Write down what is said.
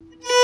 Yeah.